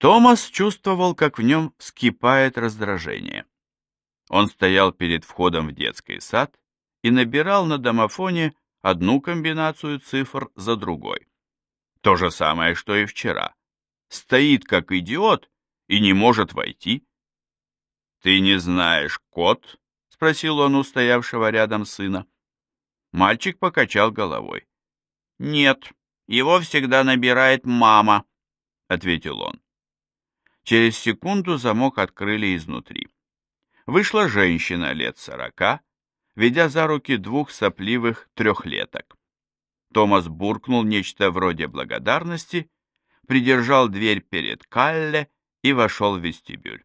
Томас чувствовал, как в нем вскипает раздражение. Он стоял перед входом в детский сад и набирал на домофоне одну комбинацию цифр за другой. То же самое, что и вчера. Стоит как идиот и не может войти. «Ты не знаешь код?» — спросил он у стоявшего рядом сына. Мальчик покачал головой. «Нет, его всегда набирает мама», — ответил он. Через секунду замок открыли изнутри. Вышла женщина лет сорока, ведя за руки двух сопливых трехлеток. Томас буркнул нечто вроде благодарности, придержал дверь перед Калле и вошел в вестибюль.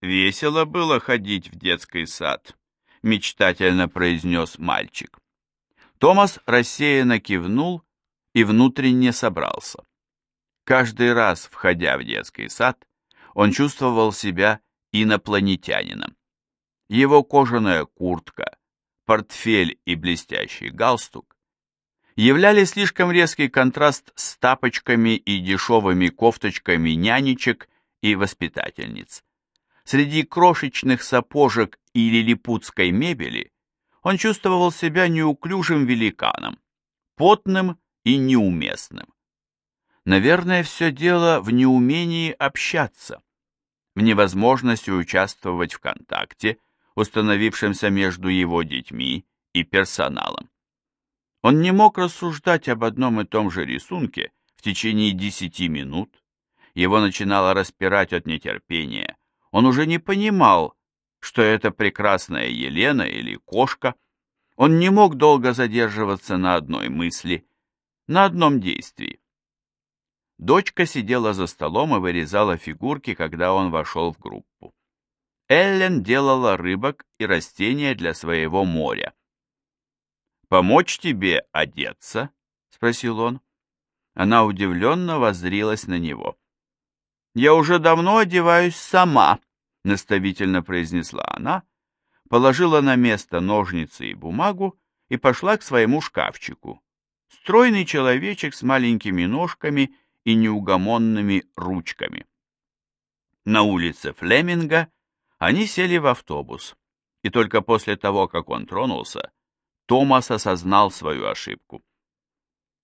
«Весело было ходить в детский сад», — мечтательно произнес мальчик. Томас рассеянно кивнул и внутренне собрался. Каждый раз, входя в детский сад, он чувствовал себя инопланетянином. Его кожаная куртка, портфель и блестящий галстук являли слишком резкий контраст с тапочками и дешевыми кофточками нянечек и воспитательниц. Среди крошечных сапожек и лилипутской мебели он чувствовал себя неуклюжим великаном, потным и неуместным. Наверное, все дело в неумении общаться, в невозможности участвовать в контакте, установившемся между его детьми и персоналом. Он не мог рассуждать об одном и том же рисунке в течение десяти минут. Его начинало распирать от нетерпения. Он уже не понимал, что это прекрасная Елена или кошка. Он не мог долго задерживаться на одной мысли, на одном действии. Дочка сидела за столом и вырезала фигурки, когда он вошел в группу. Эллен делала рыбок и растения для своего моря. «Помочь тебе одеться?» — спросил он. Она удивленно воззрилась на него. «Я уже давно одеваюсь сама», — наставительно произнесла она, положила на место ножницы и бумагу и пошла к своему шкафчику. Стройный человечек с маленькими ножками и неугомонными ручками. На улице Флеминга они сели в автобус, и только после того, как он тронулся, Томас осознал свою ошибку.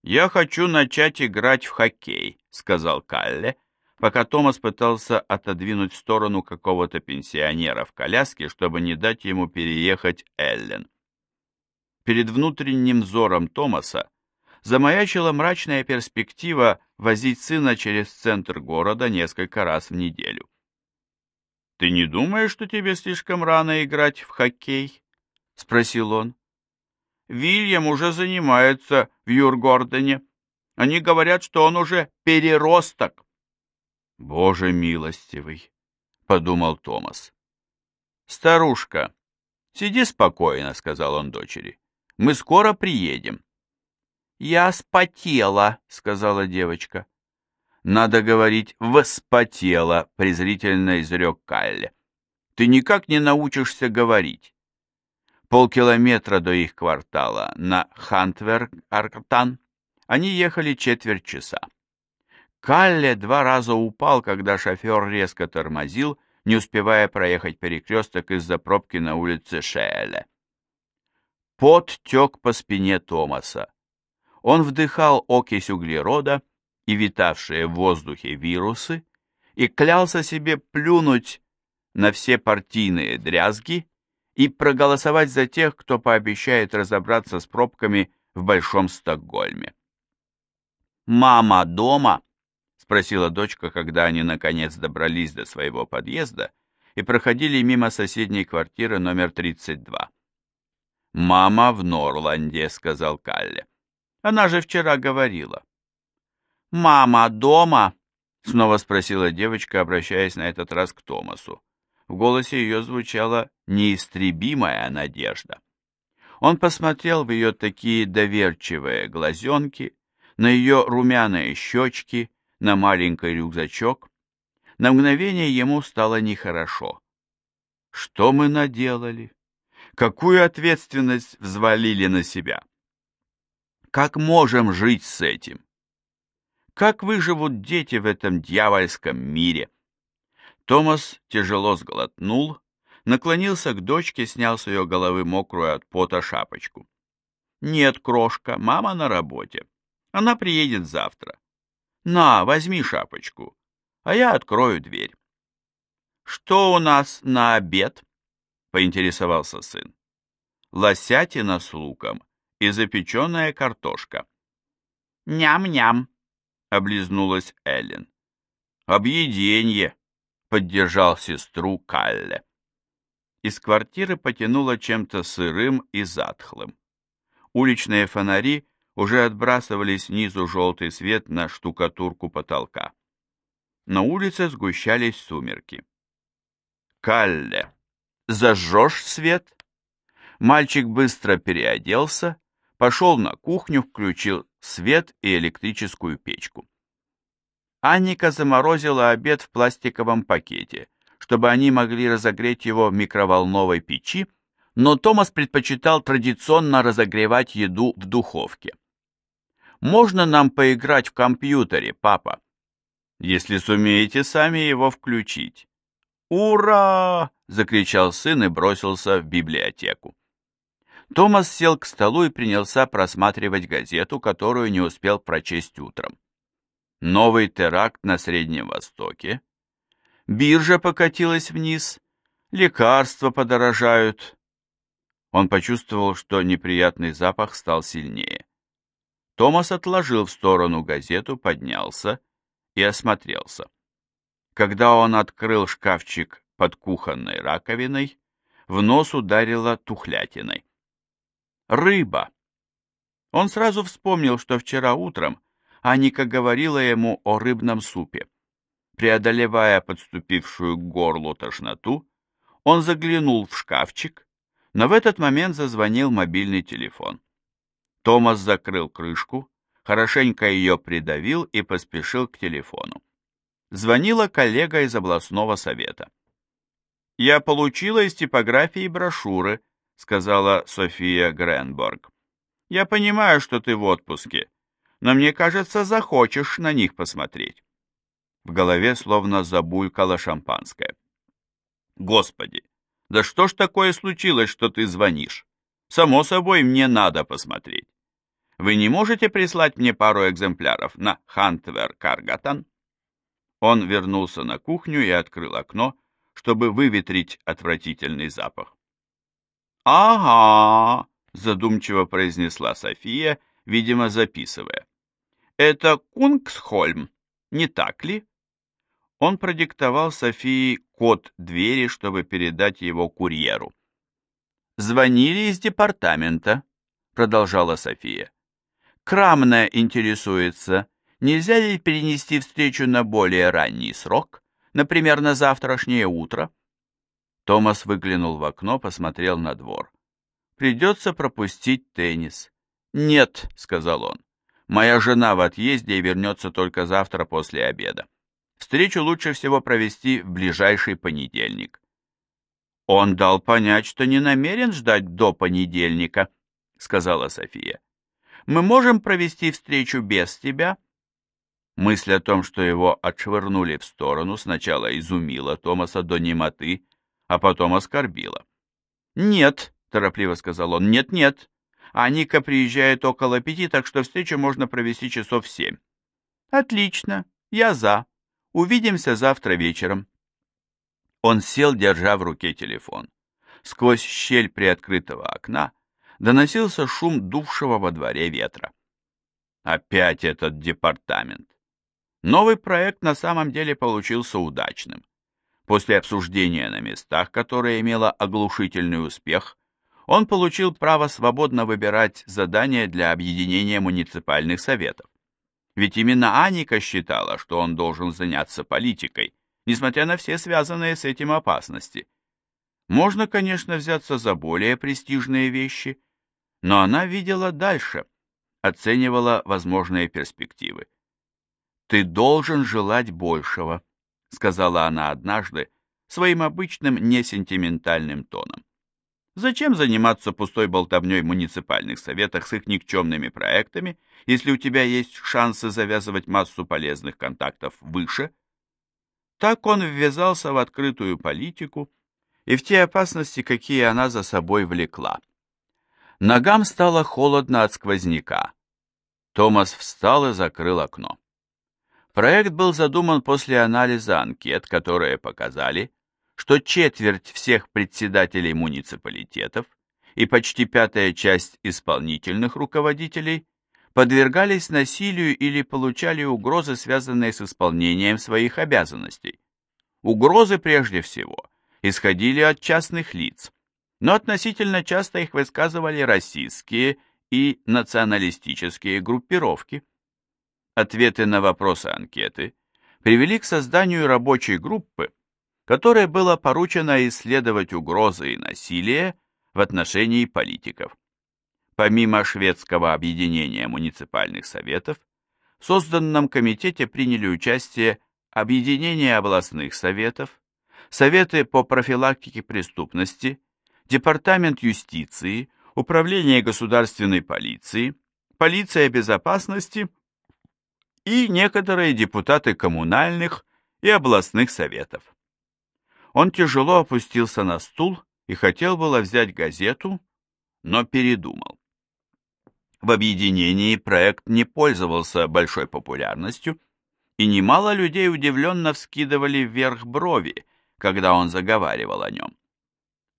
«Я хочу начать играть в хоккей», — сказал Калле, пока Томас пытался отодвинуть в сторону какого-то пенсионера в коляске, чтобы не дать ему переехать Эллен. Перед внутренним взором Томаса замаячила мрачная перспектива возить сына через центр города несколько раз в неделю. «Ты не думаешь, что тебе слишком рано играть в хоккей?» — спросил он. «Вильям уже занимается в Юргордене. Они говорят, что он уже переросток». «Боже милостивый!» — подумал Томас. «Старушка, сиди спокойно», — сказал он дочери. «Мы скоро приедем». «Я спотела», — сказала девочка. «Надо говорить «воспотела», — презрительно изрек Калле. «Ты никак не научишься говорить». Полкилометра до их квартала на Хантверк-Арктан они ехали четверть часа. Калле два раза упал, когда шофер резко тормозил, не успевая проехать перекресток из-за пробки на улице Шеэле. Пот тек по спине Томаса. Он вдыхал окись углерода и витавшие в воздухе вирусы и клялся себе плюнуть на все партийные дрязги и проголосовать за тех, кто пообещает разобраться с пробками в Большом Стокгольме. «Мама дома?» — спросила дочка, когда они наконец добрались до своего подъезда и проходили мимо соседней квартиры номер 32. «Мама в Норланде», — сказал Калле. Она же вчера говорила. «Мама дома?» — снова спросила девочка, обращаясь на этот раз к Томасу. В голосе ее звучала неистребимая надежда. Он посмотрел в ее такие доверчивые глазенки, на ее румяные щечки, на маленький рюкзачок. На мгновение ему стало нехорошо. Что мы наделали? Какую ответственность взвалили на себя? Как можем жить с этим? Как выживут дети в этом дьявольском мире? Томас тяжело сглотнул, наклонился к дочке, снял с ее головы мокрую от пота шапочку. «Нет, крошка, мама на работе. Она приедет завтра. На, возьми шапочку, а я открою дверь». «Что у нас на обед?» — поинтересовался сын. «Лосятина с луком и запеченная картошка». «Ням-ням», — облизнулась Эллен. «Объеденье», — поддержал сестру Калле. Из квартиры потянуло чем-то сырым и затхлым. Уличные фонари уже отбрасывали снизу желтый свет на штукатурку потолка. На улице сгущались сумерки. «Калле, зажжешь свет?» Мальчик быстро переоделся, пошел на кухню, включил свет и электрическую печку. Анника заморозила обед в пластиковом пакете, чтобы они могли разогреть его в микроволновой печи, но Томас предпочитал традиционно разогревать еду в духовке. «Можно нам поиграть в компьютере, папа?» «Если сумеете сами его включить». «Ура!» — закричал сын и бросился в библиотеку. Томас сел к столу и принялся просматривать газету, которую не успел прочесть утром. Новый теракт на Среднем Востоке. Биржа покатилась вниз, лекарства подорожают. Он почувствовал, что неприятный запах стал сильнее. Томас отложил в сторону газету, поднялся и осмотрелся. Когда он открыл шкафчик под кухонной раковиной, в нос ударило тухлятиной. Рыба. Он сразу вспомнил, что вчера утром Аника говорила ему о рыбном супе. Преодолевая подступившую к горлу тошноту, он заглянул в шкафчик, но в этот момент зазвонил мобильный телефон. Томас закрыл крышку, хорошенько ее придавил и поспешил к телефону. Звонила коллега из областного совета. «Я получила из типографии брошюры», сказала София Гренборг. «Я понимаю, что ты в отпуске, но мне кажется, захочешь на них посмотреть». В голове словно забулькало шампанское. «Господи, да что ж такое случилось, что ты звонишь? Само собой, мне надо посмотреть. Вы не можете прислать мне пару экземпляров на Хантвер Каргатан?» Он вернулся на кухню и открыл окно, чтобы выветрить отвратительный запах. «Ага», — задумчиво произнесла София, видимо, записывая. «Это Кунгсхольм, не так ли?» Он продиктовал Софии код двери, чтобы передать его курьеру. «Звонили из департамента», — продолжала София. «Крамная интересуется, нельзя ли перенести встречу на более ранний срок, например, на завтрашнее утро?» Томас выглянул в окно, посмотрел на двор. «Придется пропустить теннис». «Нет», — сказал он, — «моя жена в отъезде и вернется только завтра после обеда. Встречу лучше всего провести в ближайший понедельник». «Он дал понять, что не намерен ждать до понедельника», — сказала София. «Мы можем провести встречу без тебя?» Мысль о том, что его отшвырнули в сторону, сначала изумила Томаса до немоты, а потом оскорбила. «Нет», — торопливо сказал он, — «нет-нет. Аника приезжает около пяти, так что встречу можно провести часов семь». «Отлично, я за. Увидимся завтра вечером». Он сел, держа в руке телефон. Сквозь щель приоткрытого окна доносился шум дувшего во дворе ветра. Опять этот департамент. Новый проект на самом деле получился удачным. После обсуждения на местах, которое имело оглушительный успех, он получил право свободно выбирать задания для объединения муниципальных советов. Ведь именно Аника считала, что он должен заняться политикой, несмотря на все связанные с этим опасности. Можно, конечно, взяться за более престижные вещи, но она видела дальше, оценивала возможные перспективы. «Ты должен желать большего», — сказала она однажды своим обычным несентиментальным тоном. Зачем заниматься пустой болтовней в муниципальных советах с их никчемными проектами, если у тебя есть шансы завязывать массу полезных контактов выше? Так он ввязался в открытую политику и в те опасности, какие она за собой влекла. Ногам стало холодно от сквозняка. Томас встал и закрыл окно. Проект был задуман после анализа анкет, которые показали, что четверть всех председателей муниципалитетов и почти пятая часть исполнительных руководителей подвергались насилию или получали угрозы, связанные с исполнением своих обязанностей. Угрозы прежде всего исходили от частных лиц, но относительно часто их высказывали российские и националистические группировки. Ответы на вопросы анкеты привели к созданию рабочей группы, которой было поручено исследовать угрозы и насилие в отношении политиков. Помимо шведского объединения муниципальных советов, в созданном комитете приняли участие Объединение областных советов, Советы по профилактике преступности, Департамент юстиции, Управление государственной полиции, Полиция безопасности и некоторые депутаты коммунальных и областных советов. Он тяжело опустился на стул и хотел было взять газету, но передумал. В объединении проект не пользовался большой популярностью, и немало людей удивленно вскидывали вверх брови, когда он заговаривал о нем.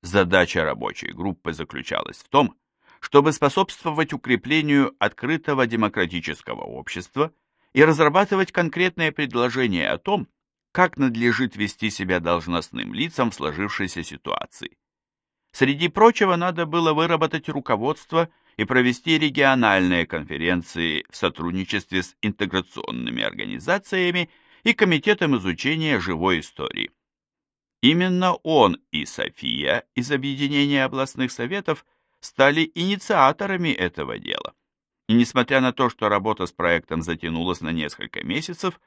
Задача рабочей группы заключалась в том, чтобы способствовать укреплению открытого демократического общества и разрабатывать конкретные предложения о том, как надлежит вести себя должностным лицам в сложившейся ситуации. Среди прочего, надо было выработать руководство и провести региональные конференции в сотрудничестве с интеграционными организациями и Комитетом изучения живой истории. Именно он и София из Объединения областных советов стали инициаторами этого дела. И несмотря на то, что работа с проектом затянулась на несколько месяцев,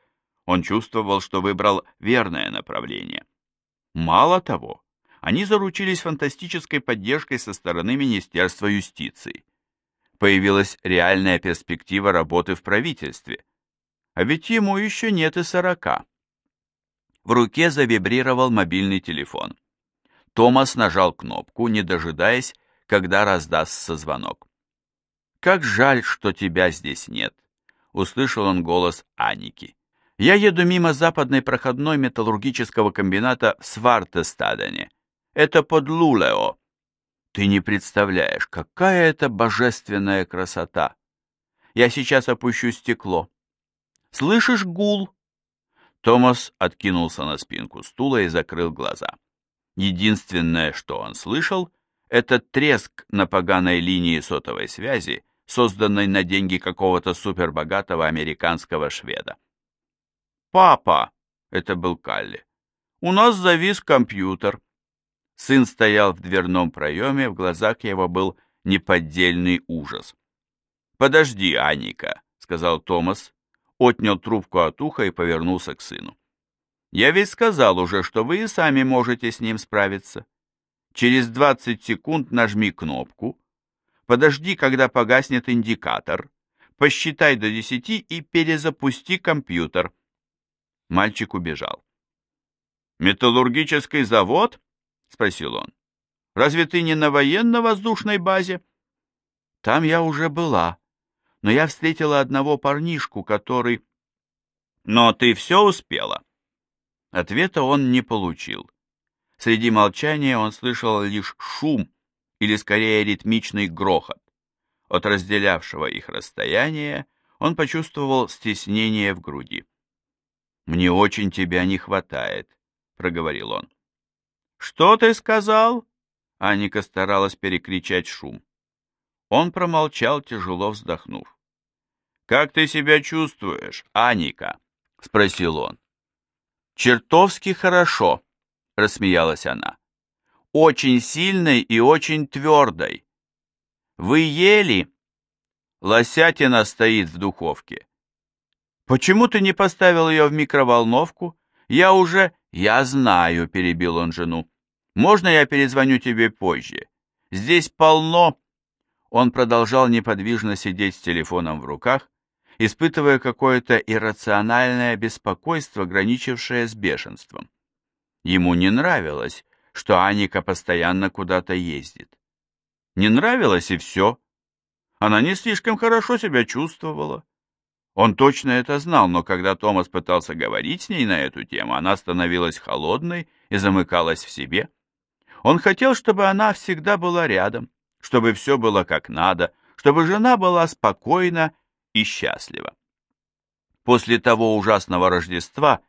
он чувствовал, что выбрал верное направление. Мало того, они заручились фантастической поддержкой со стороны Министерства юстиции. Появилась реальная перспектива работы в правительстве. А ведь ему еще нет и сорока. В руке завибрировал мобильный телефон. Томас нажал кнопку, не дожидаясь, когда раздастся звонок. «Как жаль, что тебя здесь нет», — услышал он голос Аники. Я еду мимо западной проходной металлургического комбината в Свартестадене. Это под Лулео. Ты не представляешь, какая это божественная красота. Я сейчас опущу стекло. Слышишь гул? Томас откинулся на спинку стула и закрыл глаза. Единственное, что он слышал, это треск на поганой линии сотовой связи, созданной на деньги какого-то супербогатого американского шведа. «Папа!» — это был Калли. «У нас завис компьютер». Сын стоял в дверном проеме, в глазах его был неподдельный ужас. «Подожди, Аника», — сказал Томас, отнял трубку от уха и повернулся к сыну. «Я ведь сказал уже, что вы и сами можете с ним справиться. Через 20 секунд нажми кнопку, подожди, когда погаснет индикатор, посчитай до 10 и перезапусти компьютер». Мальчик убежал. «Металлургический завод?» — спросил он. «Разве ты не на военно-воздушной базе?» «Там я уже была, но я встретила одного парнишку, который...» «Но ты все успела?» Ответа он не получил. Среди молчания он слышал лишь шум, или скорее ритмичный грохот. От разделявшего их расстояния он почувствовал стеснение в груди. «Мне очень тебя не хватает», — проговорил он. «Что ты сказал?» Аника старалась перекричать шум. Он промолчал, тяжело вздохнув. «Как ты себя чувствуешь, Аника?» — спросил он. «Чертовски хорошо», — рассмеялась она. «Очень сильной и очень твердой. Вы ели?» Лосятина стоит в духовке. «Почему ты не поставил ее в микроволновку? Я уже...» «Я знаю», — перебил он жену. «Можно я перезвоню тебе позже? Здесь полно...» Он продолжал неподвижно сидеть с телефоном в руках, испытывая какое-то иррациональное беспокойство, граничившее с бешенством. Ему не нравилось, что Аника постоянно куда-то ездит. Не нравилось и все. Она не слишком хорошо себя чувствовала. Он точно это знал, но когда Томас пытался говорить с ней на эту тему, она становилась холодной и замыкалась в себе. Он хотел, чтобы она всегда была рядом, чтобы все было как надо, чтобы жена была спокойна и счастлива. После того ужасного Рождества,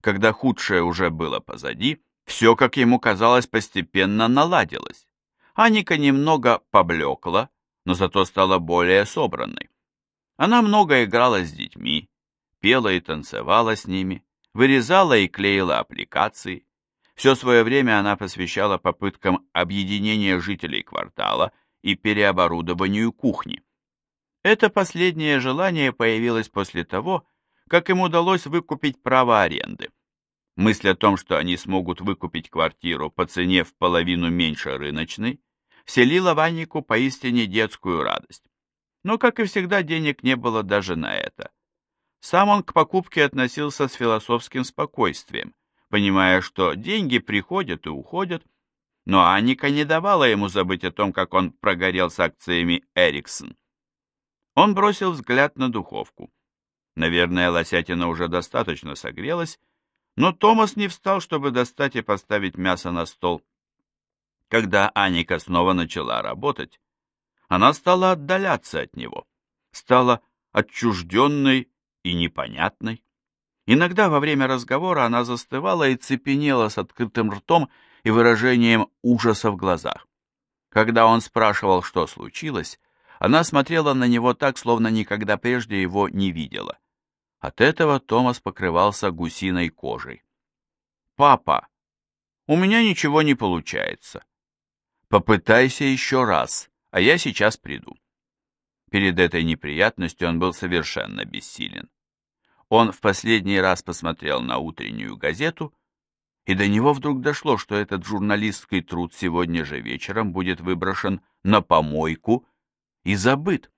когда худшее уже было позади, все, как ему казалось, постепенно наладилось. Аника немного поблекла, но зато стала более собранной. Она много играла с детьми, пела и танцевала с ними, вырезала и клеила аппликации. Все свое время она посвящала попыткам объединения жителей квартала и переоборудованию кухни. Это последнее желание появилось после того, как им удалось выкупить право аренды. Мысль о том, что они смогут выкупить квартиру по цене в половину меньше рыночной, вселила в Аннику поистине детскую радость. Но, как и всегда, денег не было даже на это. Сам он к покупке относился с философским спокойствием, понимая, что деньги приходят и уходят, но Анника не давала ему забыть о том, как он прогорел с акциями Эриксон. Он бросил взгляд на духовку. Наверное, лосятина уже достаточно согрелась, но Томас не встал, чтобы достать и поставить мясо на стол. Когда Аника снова начала работать, она стала отдаляться от него, стала отчужденной и непонятной. Иногда во время разговора она застывала и цепенела с открытым ртом и выражением ужаса в глазах. Когда он спрашивал, что случилось, она смотрела на него так, словно никогда прежде его не видела. От этого Томас покрывался гусиной кожей. «Папа, у меня ничего не получается. Попытайся еще раз, а я сейчас приду». Перед этой неприятностью он был совершенно бессилен. Он в последний раз посмотрел на утреннюю газету, и до него вдруг дошло, что этот журналистский труд сегодня же вечером будет выброшен на помойку и забыт.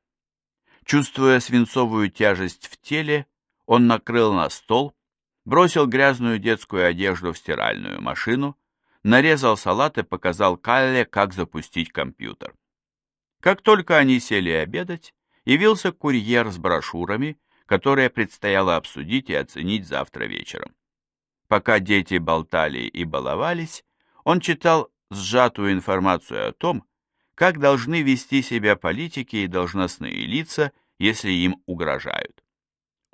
Чувствуя свинцовую тяжесть в теле, он накрыл на стол, бросил грязную детскую одежду в стиральную машину, нарезал салат и показал Калле, как запустить компьютер. Как только они сели обедать, явился курьер с брошюрами, которые предстояло обсудить и оценить завтра вечером. Пока дети болтали и баловались, он читал сжатую информацию о том, как должны вести себя политики и должностные лица, если им угрожают.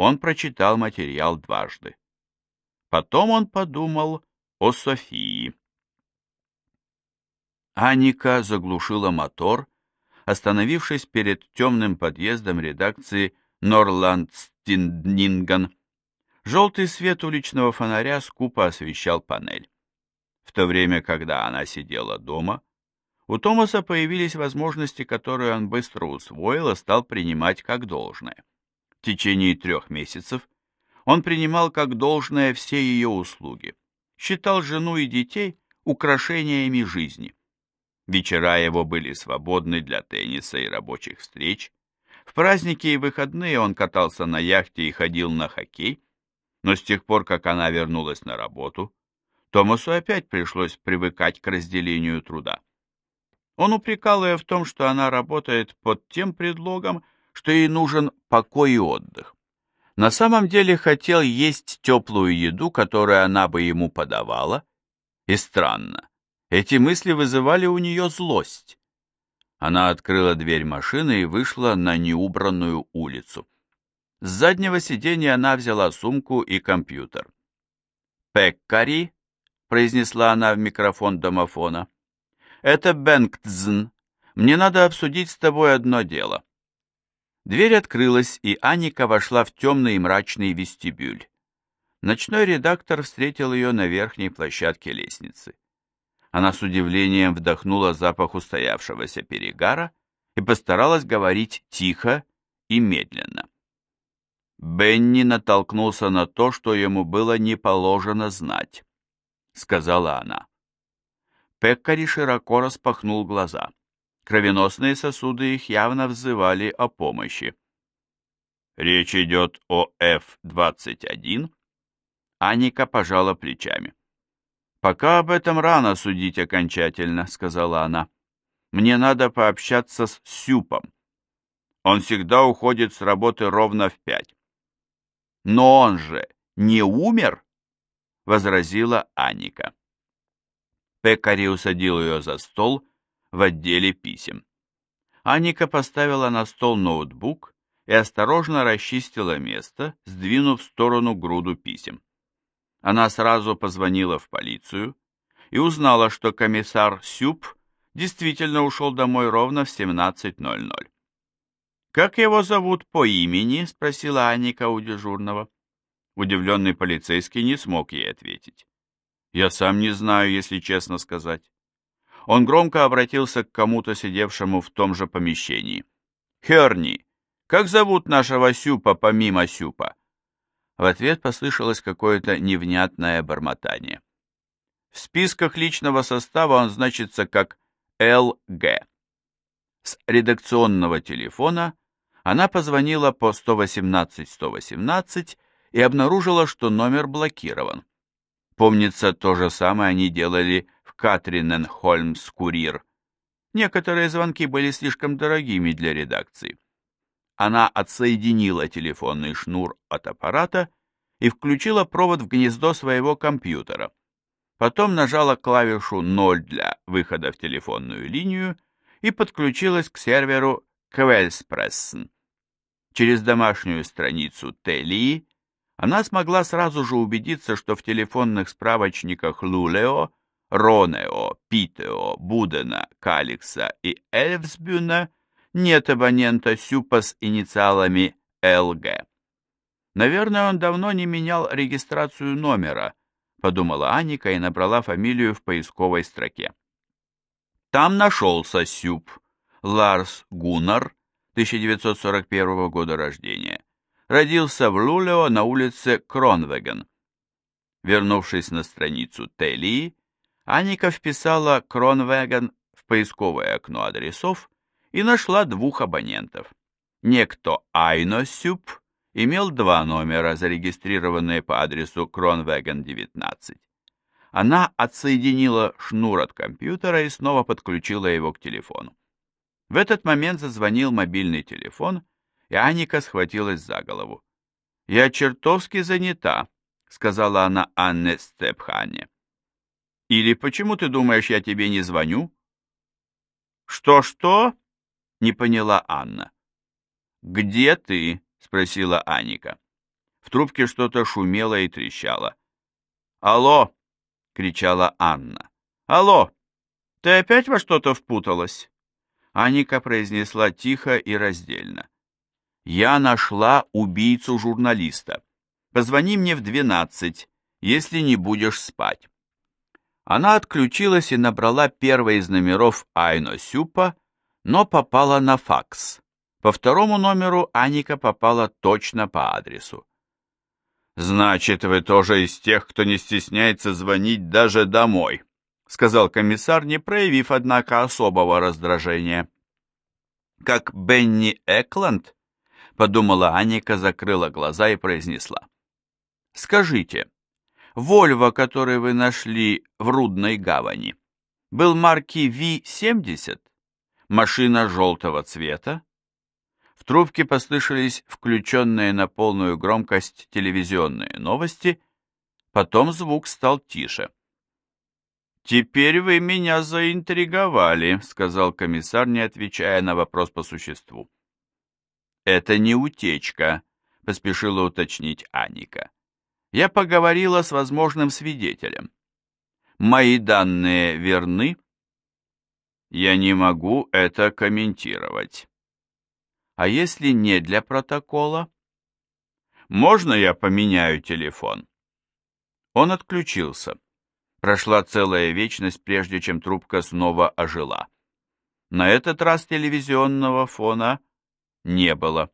Он прочитал материал дважды. Потом он подумал о Софии. Аника заглушила мотор, остановившись перед темным подъездом редакции Норландстинднинган. Желтый свет уличного фонаря скупо освещал панель. В то время, когда она сидела дома, у Томаса появились возможности, которые он быстро усвоил и стал принимать как должное. В течение трех месяцев он принимал как должное все ее услуги, считал жену и детей украшениями жизни. Вечера его были свободны для тенниса и рабочих встреч. В праздники и выходные он катался на яхте и ходил на хоккей, но с тех пор, как она вернулась на работу, Томасу опять пришлось привыкать к разделению труда. Он упрекал ее в том, что она работает под тем предлогом, что ей нужен покой и отдых. На самом деле хотел есть теплую еду, которую она бы ему подавала, и странно, эти мысли вызывали у нее злость. Она открыла дверь машины и вышла на неубранную улицу. С заднего сиденья она взяла сумку и компьютер. «Пеккари», — произнесла она в микрофон домофона, — «Это Бенгтзн. Мне надо обсудить с тобой одно дело». Дверь открылась, и Аника вошла в темный и мрачный вестибюль. Ночной редактор встретил ее на верхней площадке лестницы. Она с удивлением вдохнула запах устоявшегося перегара и постаралась говорить тихо и медленно. Бенни натолкнулся на то, что ему было не положено знать, — сказала она. Пеккари широко распахнул глаза. Кровеносные сосуды их явно взывали о помощи. Речь идет о F-21. Аника пожала плечами. «Пока об этом рано судить окончательно», — сказала она. «Мне надо пообщаться с Сюпом. Он всегда уходит с работы ровно в пять». «Но он же не умер?» — возразила Аника. Пекари усадил ее за стол в отделе писем. Аника поставила на стол ноутбук и осторожно расчистила место, сдвинув в сторону груду писем. Она сразу позвонила в полицию и узнала, что комиссар Сюб действительно ушел домой ровно в 17.00. «Как его зовут по имени?» — спросила Аника у дежурного. Удивленный полицейский не смог ей ответить. «Я сам не знаю, если честно сказать». Он громко обратился к кому-то, сидевшему в том же помещении. «Херни, как зовут нашего Сюпа помимо Сюпа?» В ответ послышалось какое-то невнятное бормотание. В списках личного состава он значится как ЛГ. С редакционного телефона она позвонила по 118-118 и обнаружила, что номер блокирован. Помнится, то же самое они делали в Катриненхольмс-Курир. Некоторые звонки были слишком дорогими для редакции. Она отсоединила телефонный шнур от аппарата и включила провод в гнездо своего компьютера. Потом нажала клавишу 0 для выхода в телефонную линию и подключилась к серверу Квельспрессен. Через домашнюю страницу Телии она смогла сразу же убедиться, что в телефонных справочниках Лулео, Ронео, Питео, Будена, Каликса и Эльфсбюна нет абонента Сюпа с инициалами ЛГ. Наверное, он давно не менял регистрацию номера, подумала Аника и набрала фамилию в поисковой строке. Там нашелся Сюп, Ларс Гуннар, 1941 года рождения. Родился в Лулео на улице Кронвеген. Вернувшись на страницу Телии, Аника вписала Кронвеген в поисковое окно адресов и нашла двух абонентов. Некто Айно Сюп имел два номера, зарегистрированные по адресу Кронвеген 19. Она отсоединила шнур от компьютера и снова подключила его к телефону. В этот момент зазвонил мобильный телефон, и Аника схватилась за голову. «Я чертовски занята», — сказала она Анне Степхане. «Или почему ты думаешь, я тебе не звоню?» «Что-что?» не поняла Анна. «Где ты?» — спросила Аника. В трубке что-то шумело и трещало. «Алло!» — кричала Анна. «Алло! Ты опять во что-то впуталась?» Аника произнесла тихо и раздельно. «Я нашла убийцу журналиста. Позвони мне в двенадцать, если не будешь спать». Она отключилась и набрала первый из номеров Айно Сюпа, но попала на факс. По второму номеру Аника попала точно по адресу. «Значит, вы тоже из тех, кто не стесняется звонить даже домой», сказал комиссар, не проявив, однако, особого раздражения. «Как Бенни Экланд?» подумала Аника, закрыла глаза и произнесла. «Скажите, Вольво, который вы нашли в Рудной гавани, был марки V70?» машина желтого цвета. В трубке послышались включенные на полную громкость телевизионные новости, потом звук стал тише. «Теперь вы меня заинтриговали», — сказал комиссар, не отвечая на вопрос по существу. «Это не утечка», — поспешила уточнить Аника. «Я поговорила с возможным свидетелем. Мои данные верны?» Я не могу это комментировать. А если не для протокола? Можно я поменяю телефон? Он отключился. Прошла целая вечность, прежде чем трубка снова ожила. На этот раз телевизионного фона не было.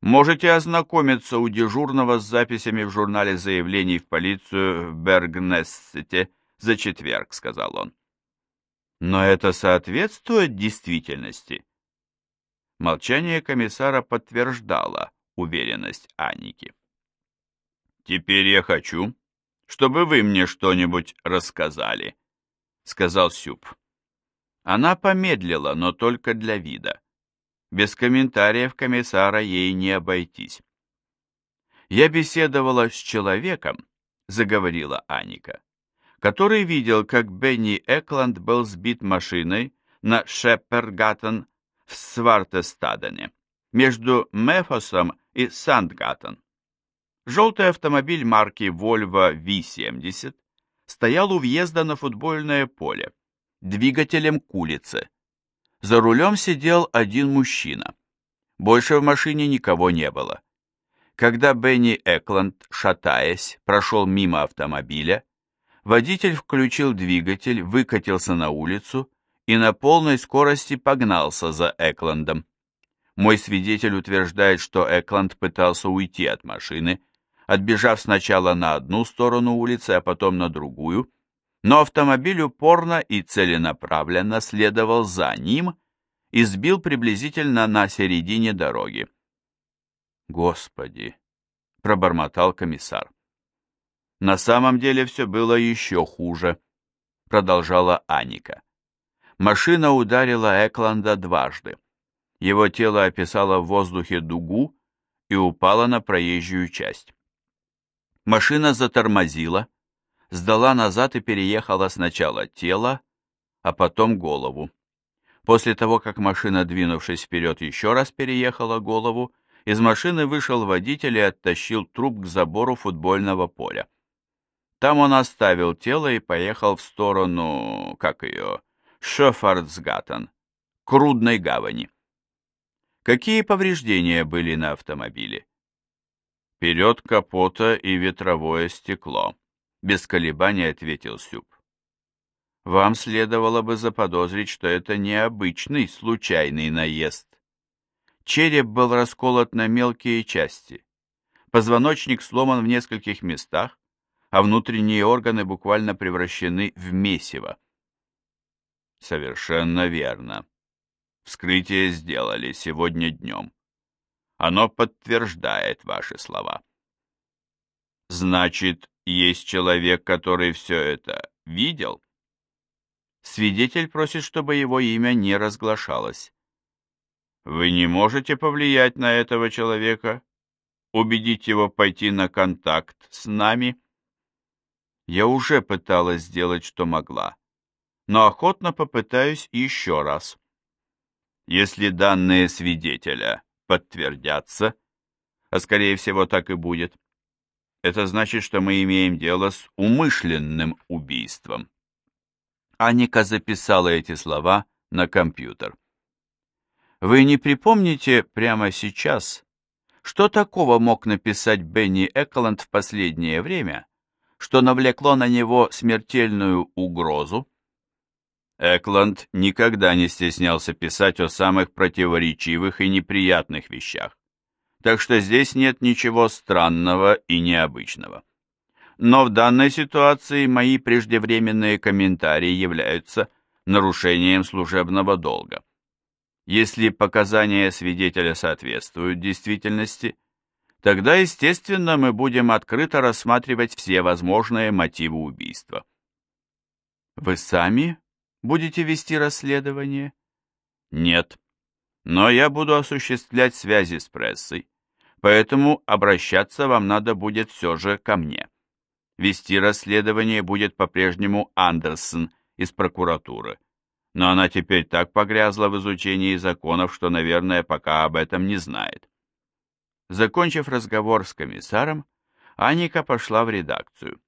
Можете ознакомиться у дежурного с записями в журнале заявлений в полицию в Бергнессете за четверг, сказал он. Но это соответствует действительности. Молчание комиссара подтверждало уверенность Аники. «Теперь я хочу, чтобы вы мне что-нибудь рассказали», — сказал Сюб. Она помедлила, но только для вида. Без комментариев комиссара ей не обойтись. «Я беседовала с человеком», — заговорила Аника, который видел, как Бенни Экланд был сбит машиной на Шеппергаттен в Свартестадене, между Мефосом и Сандгаттен. Желтый автомобиль марки Volvo V70 стоял у въезда на футбольное поле, двигателем к улице. За рулем сидел один мужчина. Больше в машине никого не было. Когда Бенни Экланд, шатаясь, прошел мимо автомобиля, водитель включил двигатель, выкатился на улицу и на полной скорости погнался за Экландом. Мой свидетель утверждает, что Экланд пытался уйти от машины, отбежав сначала на одну сторону улицы, а потом на другую, но автомобиль упорно и целенаправленно следовал за ним и сбил приблизительно на середине дороги. «Господи!» — пробормотал комиссар. «На самом деле все было еще хуже», — продолжала Аника. Машина ударила Экланда дважды. Его тело описало в воздухе дугу и упало на проезжую часть. Машина затормозила, сдала назад и переехала сначала тело, а потом голову. После того, как машина, двинувшись вперед, еще раз переехала голову, из машины вышел водитель и оттащил труп к забору футбольного поля. Там он оставил тело и поехал в сторону, как ее, Шофардсгаттен, к Рудной гавани. Какие повреждения были на автомобиле? Вперед капота и ветровое стекло, без колебаний ответил Сюб. Вам следовало бы заподозрить, что это необычный случайный наезд. Череп был расколот на мелкие части. Позвоночник сломан в нескольких местах, а внутренние органы буквально превращены в месиво. Совершенно верно. Вскрытие сделали сегодня днем. Оно подтверждает ваши слова. Значит, есть человек, который все это видел? Свидетель просит, чтобы его имя не разглашалось. Вы не можете повлиять на этого человека? Убедить его пойти на контакт с нами? Я уже пыталась сделать, что могла но охотно попытаюсь еще раз. Если данные свидетеля подтвердятся, а скорее всего так и будет, это значит, что мы имеем дело с умышленным убийством. Аника записала эти слова на компьютер. Вы не припомните прямо сейчас, что такого мог написать Бенни Экланд в последнее время, что навлекло на него смертельную угрозу? Экланд никогда не стеснялся писать о самых противоречивых и неприятных вещах, так что здесь нет ничего странного и необычного. Но в данной ситуации мои преждевременные комментарии являются нарушением служебного долга. Если показания свидетеля соответствуют действительности, тогда, естественно, мы будем открыто рассматривать все возможные мотивы убийства. Вы сами Будете вести расследование? Нет. Но я буду осуществлять связи с прессой, поэтому обращаться вам надо будет все же ко мне. Вести расследование будет по-прежнему Андерсон из прокуратуры, но она теперь так погрязла в изучении законов, что, наверное, пока об этом не знает. Закончив разговор с комиссаром, Аника пошла в редакцию.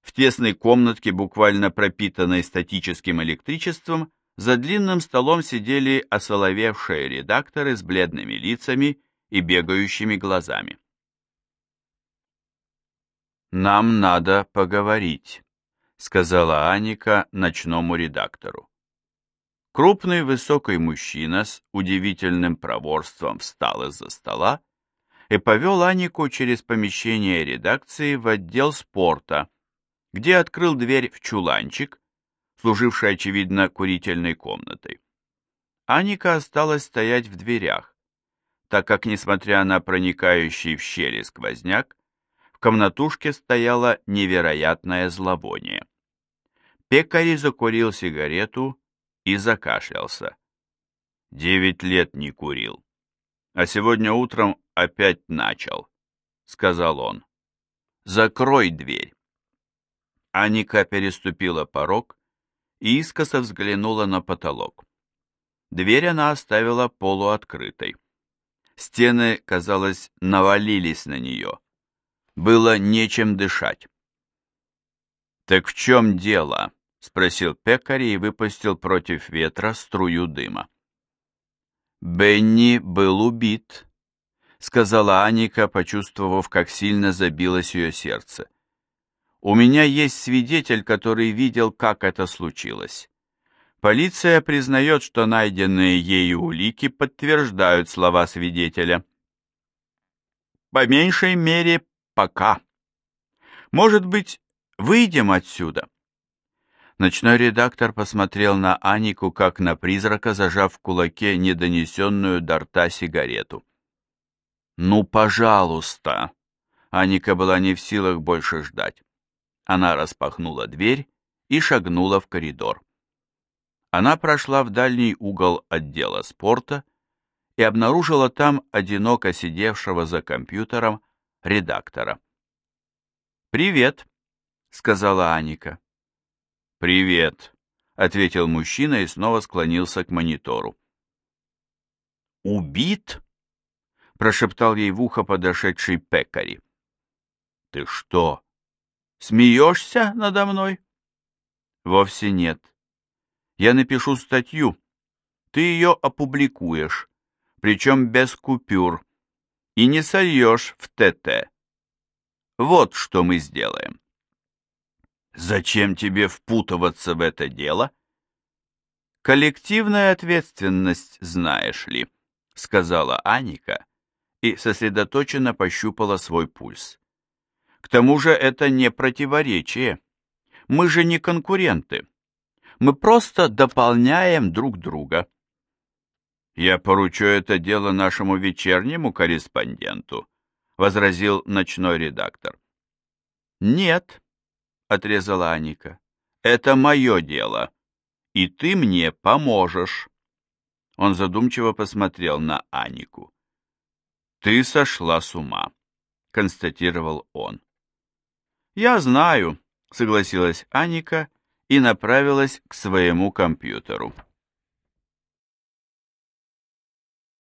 В тесной комнатке, буквально пропитанной статическим электричеством, за длинным столом сидели осоловевшие редакторы с бледными лицами и бегающими глазами. «Нам надо поговорить», — сказала Аника ночному редактору. Крупный высокий мужчина с удивительным проворством встал из-за стола и повел Анику через помещение редакции в отдел спорта, где открыл дверь в чуланчик, служившей, очевидно, курительной комнатой. Аника осталась стоять в дверях, так как, несмотря на проникающий в щели сквозняк, в комнатушке стояло невероятное зловоние. Пекари закурил сигарету и закашлялся. Девять лет не курил, а сегодня утром опять начал, — сказал он. Закрой дверь. Аника переступила порог и искоса взглянула на потолок. Дверь она оставила полуоткрытой. Стены, казалось, навалились на нее. Было нечем дышать. «Так в чем дело?» — спросил пекарь и выпустил против ветра струю дыма. «Бенни был убит», — сказала Аника, почувствовав, как сильно забилось ее сердце. «У меня есть свидетель, который видел, как это случилось. Полиция признает, что найденные ею улики подтверждают слова свидетеля. По меньшей мере, пока. Может быть, выйдем отсюда?» Ночной редактор посмотрел на Анику, как на призрака, зажав в кулаке недонесенную до рта сигарету. «Ну, пожалуйста!» Аника была не в силах больше ждать. Она распахнула дверь и шагнула в коридор. Она прошла в дальний угол отдела спорта и обнаружила там одиноко сидевшего за компьютером редактора. «Привет», — сказала Аника. «Привет», — ответил мужчина и снова склонился к монитору. «Убит?» — прошептал ей в ухо подошедший пекари. «Ты что, смеешься надо мной?» «Вовсе нет. Я напишу статью. Ты ее опубликуешь, причем без купюр, и не сольешь в ТТ. Вот что мы сделаем». Зачем тебе впутываться в это дело? Коллективная ответственность, знаешь ли, сказала Аника и сосредоточенно пощупала свой пульс. К тому же это не противоречие. Мы же не конкуренты. Мы просто дополняем друг друга. Я поручу это дело нашему вечернему корреспонденту, возразил ночной редактор. Нет, — отрезала Аника. «Это мое дело, и ты мне поможешь». Он задумчиво посмотрел на Анику. «Ты сошла с ума», — констатировал он. «Я знаю», — согласилась Аника и направилась к своему компьютеру.